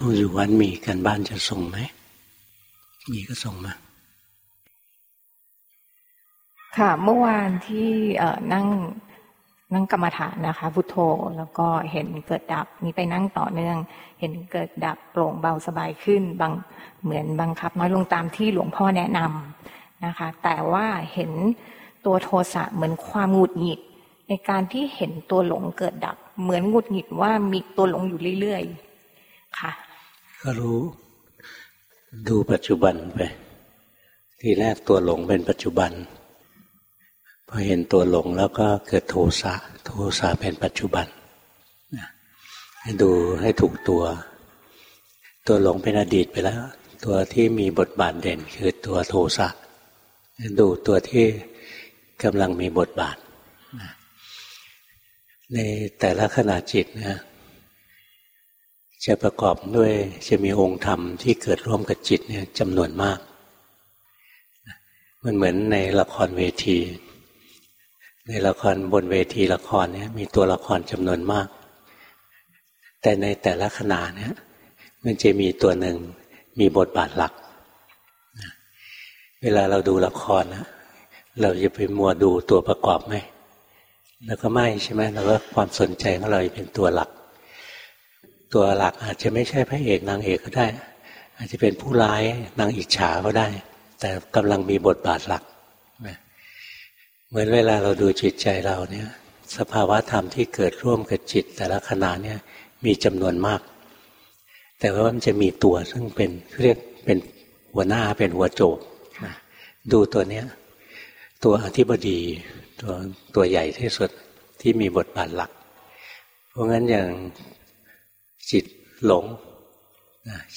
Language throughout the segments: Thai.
อยู่วันมีกันบ้านจะส่งไหม มีก็ส่งมา ค่ะเมื่อวานที่นั่งนั่งกรรมฐานนะคะพุทโธแล้วก็เห็นเกิดดับนี้ไปนั่งต่อเนื่อง เห็นเกิดดับโปร่งเบาสบายขึ้นบางเหมือนบังคับ น้อยลงตามที่หลวงพ่อแนะนำนะคะ แต่ว่าเห็นตัวโทสะเหมือนความหงุดหงิด ในการที่เห็นตัวหลงเกิดดับ เหมือนหงุดหงิดว่ามีตัวหลงอยู่เรื่อยๆค่ะ ก็รู้ ดูปัจจุบันไป ทีแรกตัวหลงเป็นปัจจุบันพอเห็นตัวหลงแล้วก็เกิดโทสะ โทสะเป็นปัจจุบันให้ดูให้ถูกตัว ตัวหลงเป็นอดีตไปแล้ว ตัวที่มีบทบาทเด่นคือตัวโทสะดูตัวที่กำลังมีบทบาทในแต่ละขณะจิตนะ จะประกอบด้วยจะมีองค์ธรรมที่เกิดร่วมกับจิตเนี่ยจำนวนมาก มันเหมือนในละครเวที ในละครบนเวทีละครเนี่ยมีตัวละครจำนวนมาก แต่ในแต่ละขณะเนี่ยมันจะมีตัวหนึ่งมีบทบาทหลัก เวลาเราดูละครนะเราจะไปมัวดูตัวประกอบไหมแล้วก็ไม่ใช่ไหมเราก็ความสนใจของเราเป็นตัวหลัก ตัวหลักอาจจะไม่ใช่พระเอกนางเอกก็ได้ อาจจะเป็นผู้ร้ายนางอิจฉาก็ได้ แต่กำลังมีบทบาทหลักเหมือนเวลาเราดูจิตใจเราเนี่ย สภาวะธรรมที่เกิดร่วมกับจิต แต่ละขณะเนี่ยมีจำนวนมาก แต่ว่ามันจะมีตัวซึ่งเป็นเรียกเป็นหัวหน้าเป็นหัวโจกดูตัวเนี้ยตัวอธิบดีตัวตัวใหญ่ที่สุดที่มีบทบาทหลัก เพราะงั้นอย่าง จิตหลง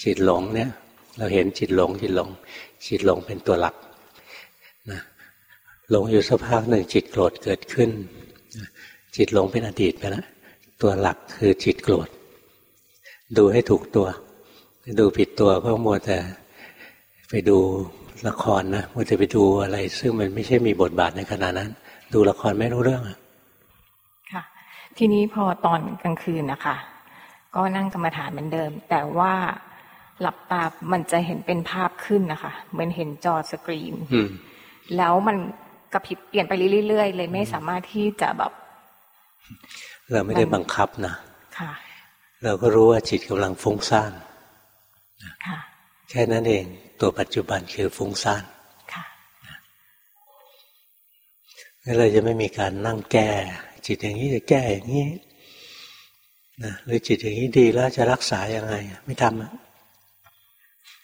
จิตหลงเนี่ย เราเห็นจิตหลงจิตหลง จิตหลงเป็นตัวหลักนะหลงอยู่สักพักหนึ่งจิตโกรธเกิดขึ้น จิตหลงเป็นอดีตไปแล้วตัวหลักคือจิตโกรธ ดูให้ถูกตัว ดูผิดตัวก็มัวแต่ไปดูละครนะมัวแต่ไปดูอะไร ซึ่งมันไม่ใช่มีบทบาทในขณะนั้น ดูละครไม่รู้เรื่องค่ะ ทีนี้พอตอนกลางคืนนะคะ ก็นั่งกรรมฐานเหมือนเดิม แต่ว่าหลับตา มันจะเห็นเป็นภาพขึ้นนะคะ เหมือนเห็นจอสกรีนแล้วมันกระพริบเปลี่ยนไปเรื่อยๆ เลยไม่สามารถที่จะแบบ เราไม่ได้บังคับนะค่ะ เราก็รู้ว่าจิตกำลังฟุ้งซ่านค่ะ แค่นั้นเอง ตัวปัจจุบันคือฟุ้งซ่านค่ะแล้วเราจะไม่มีการนั่งแก้ จิตอย่างนี้จะแก้อย่างนี้ นะหรือจิตอย่างนี้ดีแล้วจะรักษายังไง ไม่ทำอะ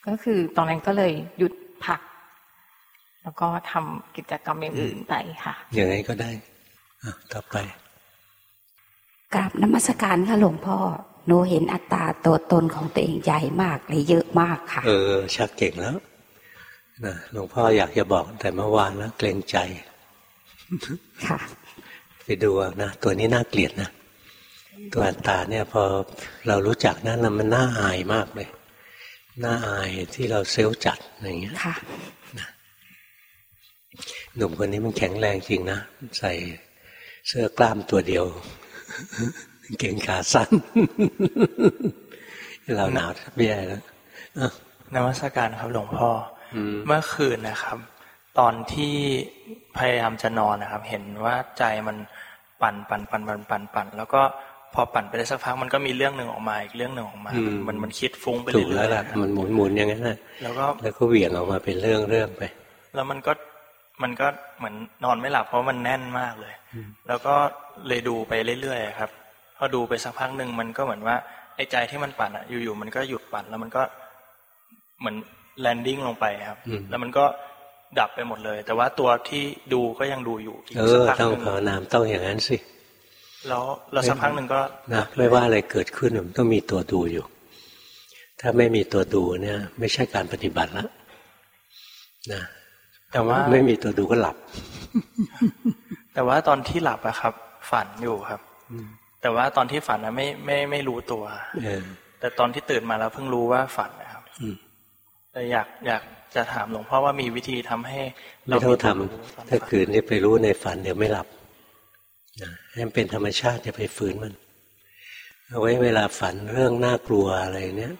ก็คือตอนนั้นก็เลยหยุดพัก แล้วก็ทำกิจกรรมอย่างอื่นไปค่ะ อย่างไรก็ได้อะต่อไปกราบนมัสการค่ะหลวงพ่อหนูเห็นอัตตาตัวตนของตัวเองใหญ่มากเลยเยอะมากค่ะ เออ ชักเก่งแล้วนะหลวงพ่ออยากจะบอกแต่เมื่อวานแล้วเกรงใจ ค่ะ ไปดูนะ ตัวนี้น่าเกลียดนะ ตัวอัตตาเนี่ยพอเรารู้จักนั้นมันน่าอายมากเลย น่าอายที่เราเซลล์จัดอย่างเงี้ยค่ะหนุ่มคนนี้มันแข็งแรงจริงนะ ใส่เสื้อกล้ามตัวเดียว เก่งขาสั้น เราหนาวแย่แล้วนมัสการครับหลวงพ่อเมื่อคืนนะครับ ตอนที่พยายามจะนอนนะครับ เห็นว่าใจมันปั่นปั่นปั่นปั่นปั่นปั่นแล้วก็ พอปั่นไปได้สักพักมันก็มีเรื่องหนึ่งออกมาอีกเรื่องหนึ่งออกมา มันมันคิดฟุ้งไปเรื่อยๆแล้วล่ะมันหมุนหมุนอย่างนั้นแหละแล้วก็แล้วก็เหวี่ยงออกมาเป็นเรื่องเรื่องไป แล้วมันก็มันก็เหมือนนอนไม่หลับเพราะมันแน่นมากเลย แล้วก็เลยดูไปเรื่อยๆครับพอดูไปสักพักหนึ่งมันก็เหมือนว่าไอ้ใจที่มันปั่นอะ อยู่ๆมันก็หยุดปั่นแล้วมันก็เหมือนแลนดิ้งลงไปครับ แล้วมันก็ดับไปหมดเลย แต่ว่าตัวที่ดูก็ยังดูอยู่เออต้องภาวนามต้องอย่างนั้นสิ แล้วเราสักพักหนึ่งก็นะไม่ว่าอะไรเกิดขึ้นมันต้องมีตัวดูอยู่ ถ้าไม่มีตัวดูเนี่ย ไม่ใช่การปฏิบัติละนะแต่ว่าไม่มีตัวดูก็หลับ แต่ว่าตอนที่หลับอะครับ ฝันอยู่ครับแต่ว่าตอนที่ฝันนะไม่ไม่ไม่รู้ตัวแต่ตอนที่ตื่นมาแล้วเพิ่งรู้ว่าฝันนะครับแต่อยากอยากจะถามหลวงพ่อว่ามีวิธีทำให้ เราไม่ต้องทำถ้าคืนนี้ไปรู้ในฝันเดี๋ยวไม่หลับ ให้มันเป็นธรรมชาติจะไปฝืนมัน เอาไว้เวลาฝันเรื่องน่ากลัวอะไรเนี้ย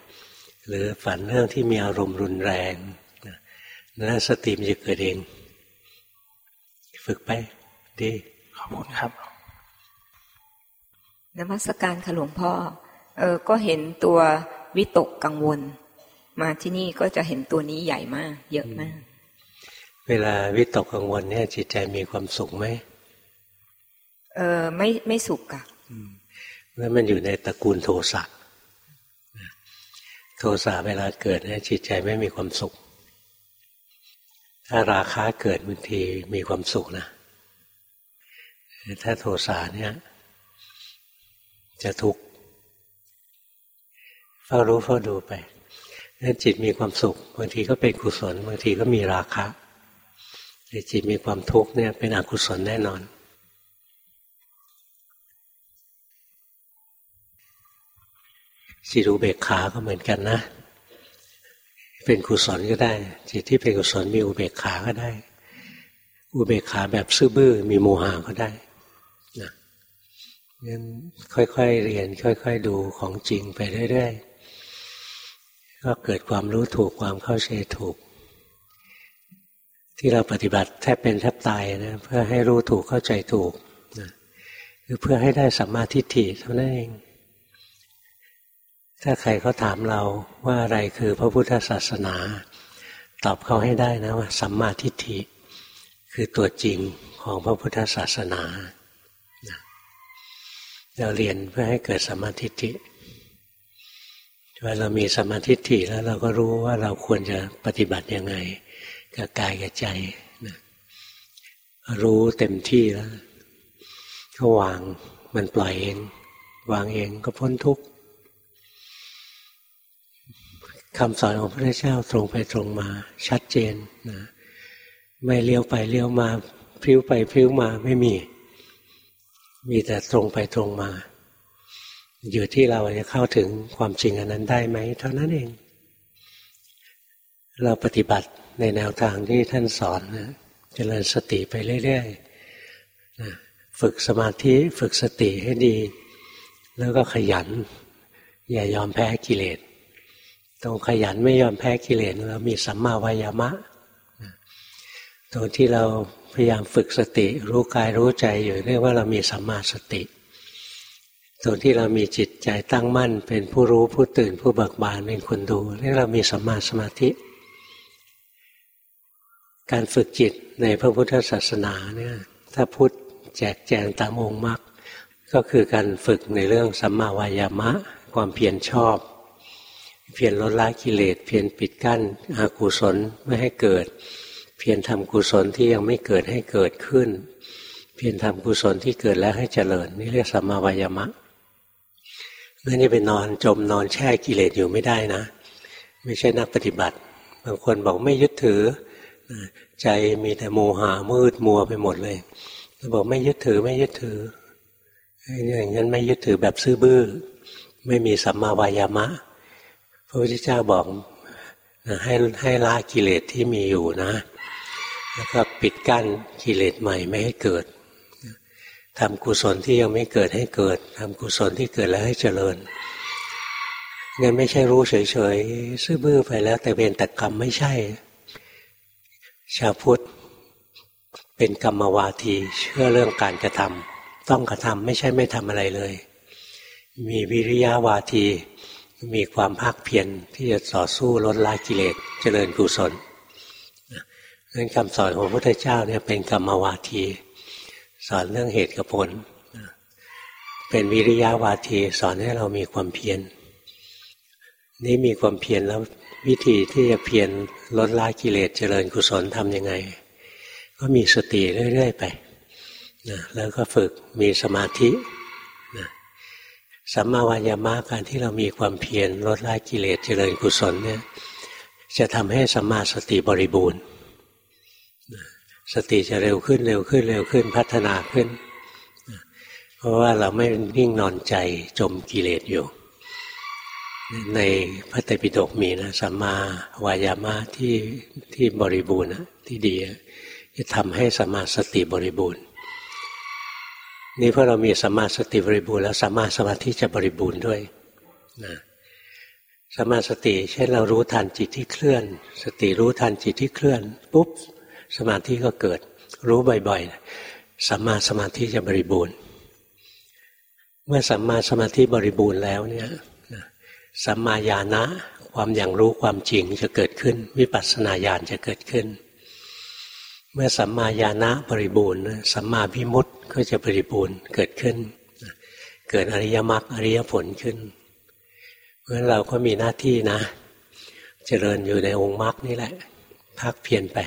หรือฝันเรื่องที่มีอารมณ์รุนแรงนั่นสติมันจะเกิดเอง ฝึกไป ดี ขอบคุณครับนมัสการค่ะหลวงพ่อ เออก็เห็นตัววิตกกังวล มาที่นี่ก็จะเห็นตัวนี้ใหญ่มาก เยอะมาก เวลาวิตกกังวลเนี่ยจิตใจมีความสุขไหม เออไม่ไม่สุขอะแล้วมันอยู่ในตระกูลโทสะโทสะเวลาเกิดเนี่ยจิตใจไม่มีความสุข ถ้าราคาเกิดบางทีมีความสุขนะ ถ้าโทสะเนี่ย จะทุกข์เฝ้ารู้เฝ้าดูไปนั่นจิตมีความสุขบางทีก็เป็นกุศลบางทีก็มีราคะแต่จิตมีความทุกข์เนี่ยเป็นอกุศลแน่นอน จิตอุเบกขาก็เหมือนกันนะ เป็นกุศลก็ได้ จิตที่เป็นกุศลมีอุเบกขาก็ได้ อุเบกขาแบบซื่อบื้อมีโมหะก็ได้นะงั้นค่อยๆเรียน ค่อย ๆ ดูของจริงไปเรื่อยๆก็เกิดความรู้ถูกความเข้าใจถูก ที่เราปฏิบัติแทบเป็นแทบตายนะเพื่อให้รู้ถูกเข้าใจถูกนะคือเพื่อให้ได้สัมมาทิฏฐิเท่านั้นเอง ถ้าใครเขาถามเราว่าอะไรคือพระพุทธศาสนา ตอบเขาให้ได้นะว่าสัมมาทิฏฐิ คือตัวจริงของพระพุทธศาสนาเราเรียนเพื่อให้เกิดสัมมาทิฏฐิเวลาเรามีสัมมาทิฏฐิแล้วเราก็รู้ว่าเราควรจะปฏิบัติยังไง กับกายกับใจนะรู้เต็มที่แล้ว ก็วางมันปล่อยเอง วางเองก็พ้นทุกข์ คำสอนของพระเจ้าตรงไปตรงมา ชัดเจนนะไม่เลี้ยวไปเลี้ยวมาพลิ้วไปพลิ้วมาไม่มี มีแต่ตรงไปตรงมา อยู่ที่เราจะเข้าถึงความจริงอันนั้นได้ไหมเท่านั้นเอง เราปฏิบัติในแนวทางที่ท่านสอนนะเจริญสติไปเรื่อยๆนะฝึกสมาธิฝึกสติให้ดี แล้วก็ขยัน อย่ายอมแพ้กิเลส ตรงขยันไม่ยอมแพ้กิเลสเรามีสัมมาวายามะ ตรงที่เราพยายามฝึกสติ รู้กายรู้ใจอยู่เรียกว่าเรามีสัมมาสติตรงที่เรามีจิตใจตั้งมั่น เป็นผู้รู้ผู้ตื่นผู้เบิกบานเป็นคนดูเรียกเรามีสัมมาสมาธิ การฝึกจิตในพระพุทธศาสนาเนี่ยถ้าพูดแจกแจงตามองค์มรรคก็คือการฝึกในเรื่องสัมมาวายามะ ความเพียรชอบ เพียรลดละกิเลสเพียรปิดกั้นอากุศลไม่ให้เกิด เพียรทำกุศลที่ยังไม่เกิดให้เกิดขึ้น เพียรทำกุศลที่เกิดแล้วให้เจริญ นี่เรียกสัมมาวายามะไม่ได้ไปนอนจมนอนแช่กิเลสอยู่ไม่ได้นะ ไม่ใช่นักปฏิบัติ บางคนบอกไม่ยึดถือ ใจมีแต่โมหะมืดมัวไปหมดเลยบอกไม่ยึดถือไม่ยึดถืออย่างนั้นไม่ยึดถือแบบซื่อบื้อ ไม่มีสัมมาวายามะ พระพุทธเจ้าบอกให้ให้ละกิเลสที่มีอยู่นะ แล้วก็ปิดกั้นกิเลสใหม่ไม่ให้เกิดทำกุศลที่ยังไม่เกิดให้เกิดทำกุศลที่เกิดแล้วให้เจริญงั้นไม่ใช่รู้เฉยๆซื่อบื้อไปแล้ว แต่เป็นแต่กรรมไม่ใช่ ชาวพุทธเป็นกรรมวาทีเชื่อเรื่องการกระทำต้องกระทำไม่ใช่ไม่ทำอะไรเลย มีวิริยะวาที มีความภาคเพียรที่จะต่อสู้ลดละกิเลสเจริญกุศลนั้นคำสอนของพระพุทธเจ้าเนี่ยเป็นกรรมวาที สอนเรื่องเหตุกับผล เป็นวิริยะวาที สอนให้เรามีความเพียรนี่มีความเพียรแล้ววิธีที่จะเพียรลดละกิเลสเจริญกุศลทำยังไง ก็มีสติเรื่อย ๆ ไปนะแล้วก็ฝึกมีสมาธิ สัมมาวายามะการที่เรามีความเพียรลดละกิเลสเจริญกุศลเนี่ยจะทำให้สัมมาสติบริบูรณ์ สติจะเร็วขึ้นเร็วขึ้นเร็วขึ้นพัฒนาขึ้น เพราะว่าเราไม่นิ่งนอนใจจมกิเลสอยู่ ในพระไตรปิฎกมีนะสัมมาวายามะที่ที่บริบูรณ์ที่ดีจะทำให้สัมมาสติบริบูรณ์ นี่พอเรามีสัมมาสติบริบูรณ์แล้วสัมมาสมาธิจะบริบูรณ์ด้วยนะสมาสติเช่นเรารู้ทันจิตที่เคลื่อน สติรู้ทันจิตที่เคลื่อนปุ๊บสมาธิก็เกิด รู้บ่อยๆสัมมาสมาธิจะบริบูรณ์ เมื่อสัมมาสมาธิบริบูรณ์แล้วเนี่ยสัมมาญาณะความอย่างรู้ความจริงจะเกิดขึ้น วิปัสสนาญาณจะเกิดขึ้น เมื่อสัมมาญาณะบริบูรณ์สัมมาพิมุตติก็จะบริบูรณ์เกิดขึ้น เกิดอริยมรรคอริยผลขึ้น เพราะเราก็มีหน้าที่นะ เจริญอยู่ในองค์มรรคนี่แหละพักเพียรไป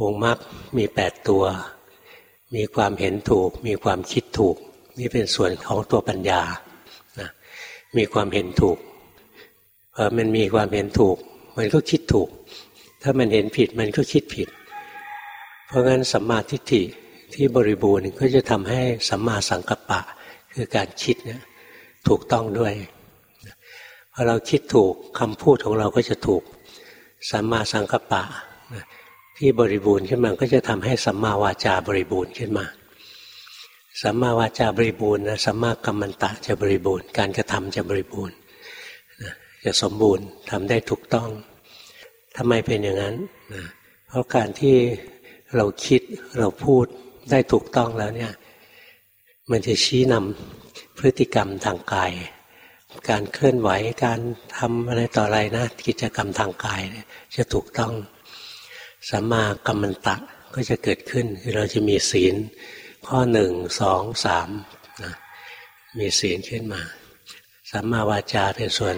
องค์มรรคมีแปดตัว มีความเห็นถูก มีความคิดถูก นี่เป็นส่วนของตัวปัญญานะมีความเห็นถูกพอมันมีความเห็นถูก มันก็คิดถูก ถ้ามันเห็นผิดมันก็คิดผิด เพราะงั้นสัมมาทิฏฐิที่บริบูรณ์ก็จะทำให้สัมมาสังกัปปะ คือการคิดเนี่ยถูกต้องด้วยพอเราคิดถูกคำพูดของเราก็จะถูกสัมมาสังกัปปะที่บริบูรณ์ขึ้นมาก็จะทำให้สัมมาวาจาบริบูรณ์ขึ้นมาสัมมาวาจาบริบูรณ์นะสัมมากัมมันตะจะบริบูรณ์ การกระทำจะบริบูรณ์จะสมบูรณ์ทำได้ถูกต้องทำไมเป็นอย่างนั้น เพราะการที่ เราคิดเราพูดได้ถูกต้องแล้วเนี่ย มันจะชี้นำพฤติกรรมทางกาย การเคลื่อนไหวการทำอะไรต่ออะไรนะ กิจกรรมทางกายจะถูกต้องสัมมากัมมันตะก็จะเกิดขึ้นคือเราจะมีศีลข้อหนึ่งสองสามนะมีศีลขึ้นมาสัมมาวาจาเป็นส่วน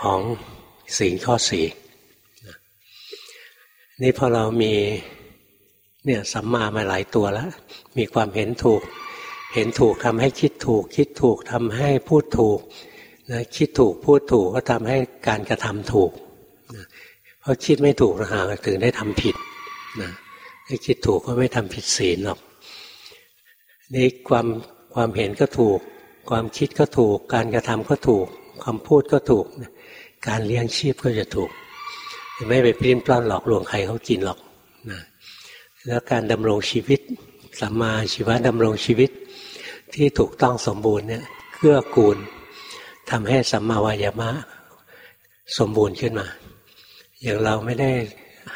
ของศีลข้อสี่นี่พอเรามี เนี่ยสัมมามาหลายตัวแล้ว มีความเห็นถูก เห็นถูกทำให้คิดถูก คิดถูกทำให้พูดถูกนะคิดถูกพูดถูกก็ทำให้การกระทำถูกนะเพราะคิดไม่ถูกนะฮะถึงได้ทำผิดนะถ้าคิดถูกก็ไม่ทำผิดศีลหรอกนี่ความความเห็นก็ถูก ความคิดก็ถูก การกระทำก็ถูกคำพูดก็ถูก การเลี้ยงชีพก็จะถูก ไม่ไปปลิ้นปล้อนหลอกลวงใครเขากินหรอก แล้วการดำรงชีวิตสัมมาชีวะดำรงชีวิตที่ถูกต้องสมบูรณ์เนี่ยเกื้อกูลทำให้สัมมาวายามะสมบูรณ์ขึ้นมา อย่างเราไม่ได้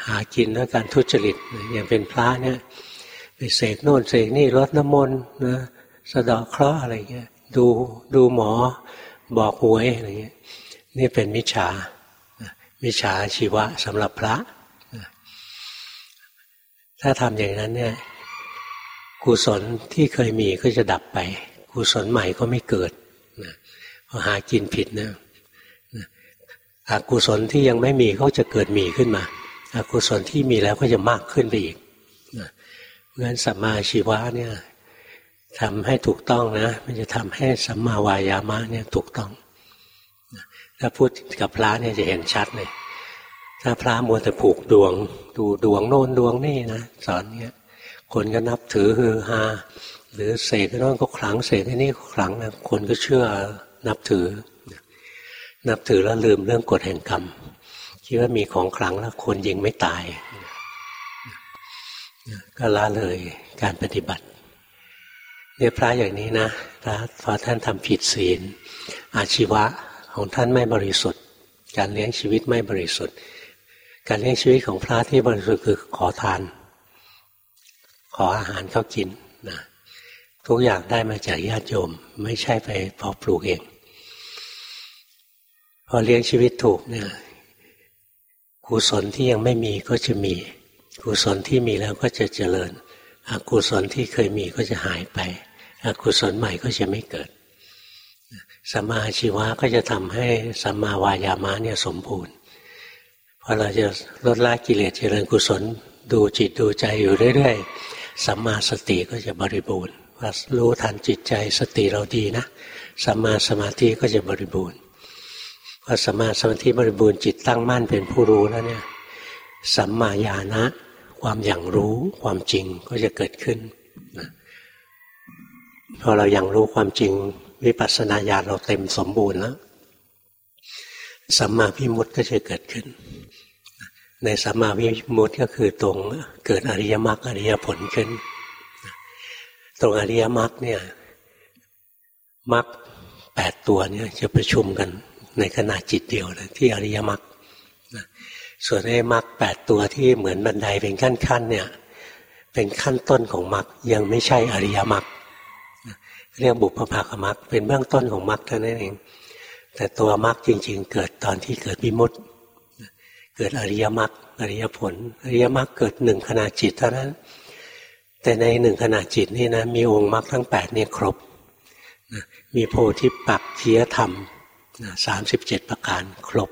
หากินด้วยการทุจริตอย่างเป็นพระเนี่ยไปเสกโน่นเสกนี่รดน้ำมนต์นะสะดอกเคราะห์อะไรเงี้ยดูดูหมอบอกหวยอะไรเงี้ยนี่เป็นมิจฉามิจฉาชีวะสำหรับพระ ถ้าทำอย่างนั้นเนี่ยกุศลที่เคยมีก็จะดับไปกุศลใหม่ก็ไม่เกิดนะพอหากินผิดนะอกุศลที่ยังไม่มีก็จะเกิดมีขึ้นมาอากุศลที่มีแล้วก็จะมากขึ้นไปอีกนะเพราะฉะนั้นสัมมาชีวะเนี่ยทำให้ถูกต้องนะ มันจะทำให้สัมมาวายามะเนี่ยถูกต้องถ้าพูดกับพระเนี่ยจะเห็นชัดเลย ถ้าพระมัวแต่ผูกดวง ดูดวงโน้นดวงนี่นะสอนเนี่ยคนก็นับถือฮือฮาหรือเสกนั่นก็ขลังเสกนี่ก็ขลังนะคนก็เชื่อนับถือ นับถือแล้วลืมเรื่องกฎแห่งกรรมคิดว่ามีของขลังแล้วคนยิงไม่ตาย ก็ละเลยการปฏิบัติเนี่ยพระอย่างนี้นะพระพอท่านทำผิดศีล อาชีวะของท่านไม่บริสุทธิ์ การเลี้ยงชีวิตไม่บริสุทธิ์ การเลี้ยงชีวิตของพระที่บริสุทธิ์คือขอทาน ขออาหารเขากินนะทุกอย่างได้มาจากญาติโยม ไม่ใช่ไปเพอปลูกเอง พอเลี้ยงชีวิตถูกเนี่ยกุศลที่ยังไม่มีก็จะมีกุศลที่มีแล้วก็จะเจริญอกุศลที่เคยมีก็จะหายไปอกุศลใหม่ก็จะไม่เกิดสัมมาชีวะก็จะทำให้สัมมาวายามะเนี่ยสมบูรณ์ อเราจะลดละกิเลสเจริญกุศล ดูจิตดูใจอยู่เรื่อยๆสัมมาสติก็จะบริบูรณ์ว่ารู้ทันจิตใจสติเราดีนะสัมมาสมาธิก็จะบริบูรณ์พอสัมมาสมาธิบริบูรณ์จิตตั้งมั่นเป็นผู้รู้แล้วเนี่ยสัมมาญาณะความอย่างรู้ความจริงก็จะเกิดขึ้นนะพอเราอย่างรู้ความจริงวิปัสสนาญาณเราเต็มสมบูรณ์แล้วสัมมาพิมุตติก็จะเกิดขึ้น ในสัมมาวิมุตติก็คือตรงเกิดอริยมรรคอริยผลขึ้น ตรงอริยมรรคเนี่ยมรรคแปดตัวเนี่ยจะประชุมกันในขณะจิตเดียวเลยที่อริยมรรคส่วนไอ้มรรคแปดตัวที่เหมือนบันไดเป็นขั้นๆเนี่ยเป็นขั้นต้นของมรรคยังไม่ใช่อริยมรรคเรียกบุพภาคมรรคเป็นเบื้องต้นของมรรคเท่านั้นเอง แต่ตัวมรรคจริง ๆ เกิดตอนที่เกิดมิมุติ เกิดอริยมรรคอริยผล อริยมรรคเกิดหนึ่งขณะจิตเท่านั้น แต่ในหนึ่งขณะจิตนี่นะมีองค์มรรคทั้งแปดเนี่ยครบมีโพธิปักเคียธรรมสามสิบเจ็ดประการครบ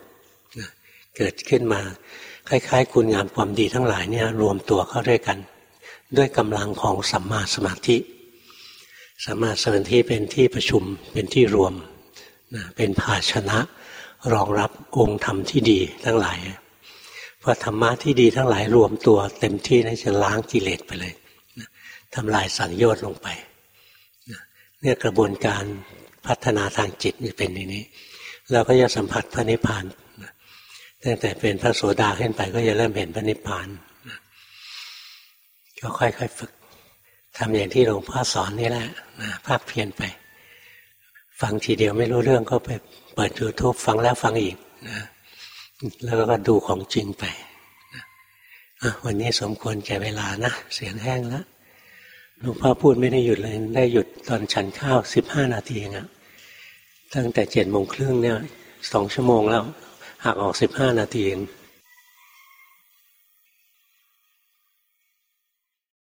เกิดขึ้นมาคล้าย ๆ คุณงามความดีทั้งหลายเนี่ยรวมตัวเข้าด้วยกัน ด้วยกำลังของสัมมาสมาธิสัมมาสมาธิเป็นที่ประชุมเป็นที่รวมเป็นภาชนะรองรับองค์ธรรมที่ดีทั้งหลาย พอธรรมะที่ดีทั้งหลายรวมตัว เต็มที่นะจะล้างกิเลสไปเลยทำลายสังโยชน์ลงไปเนี่ยกระบวนการพัฒนาทางจิตเป็นอย่างนี้ เราก็จะสัมผัสพระนิพพานตั้งแต่เป็นพระโสดาขึ้นไปก็จะเริ่มเห็นพระนิพพานก็ค่อยๆฝึกทำอย่างที่หลวงพ่อสอนนี่แหละนะภาคเพียนไป ฟังทีเดียวไม่รู้เรื่องก็ไปเปิดยูทูบฟังแล้วฟังอีกนะ แล้วก็ดูของจริงไปวันนี้สมควรแก่เวลานะ เสียงแห้งแล้วหลวงพ่อพูดไม่ได้หยุดเลย ได้หยุดตอนฉันข้าวสิบห้านาทีเองอะตั้งแต่เจ็ดโมงครึ่งเนี่ยสองชั่วโมงแล้วหักออกสิบห้านาทีเอง